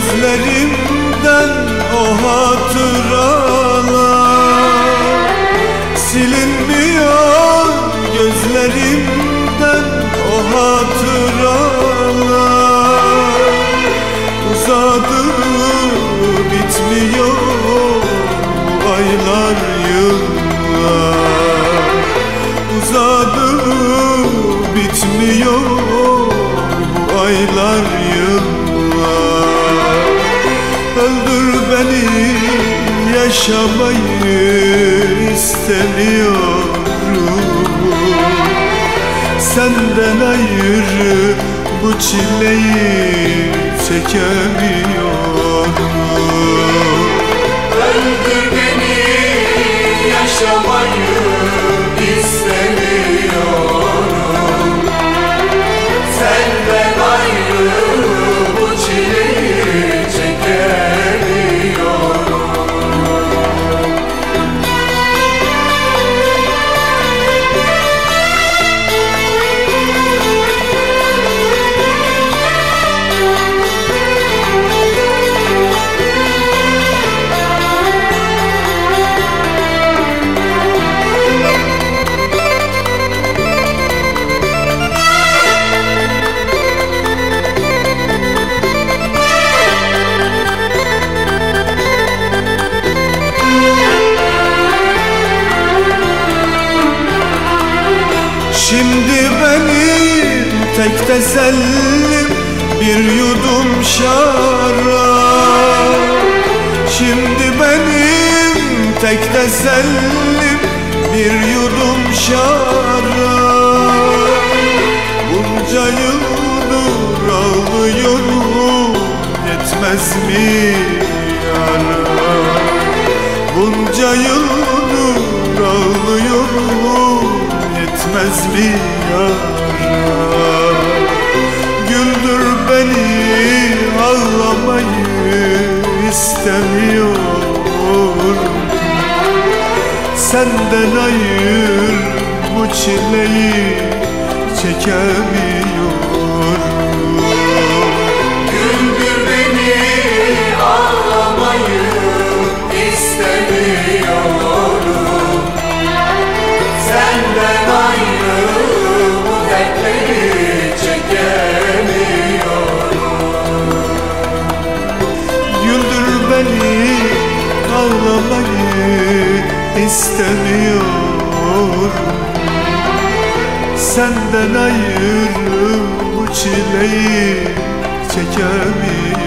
Gözlerimden o hatıralar. Silinmiyor gözlerimden o hatıralar. Uzadı bitmiyor aylar yıllar. Uzadı bitmiyor aylar yıllar. Yaşamayı istemiyorum. Senden ayrı bu çileyi çekemiyorum Şimdi benim tek tesellim bir yudum şarap. Şimdi benim tek tesellim bir yudum şarap. Bunca yıldır ağlıyorum yetmez mi yetmez mi yara Güldür beni ağlamayı istemiyorum Senden ayır bu çileyi çekemiyorum ağlamayı istemiyorum. Senden ayrı bu çileyi çekemiyorum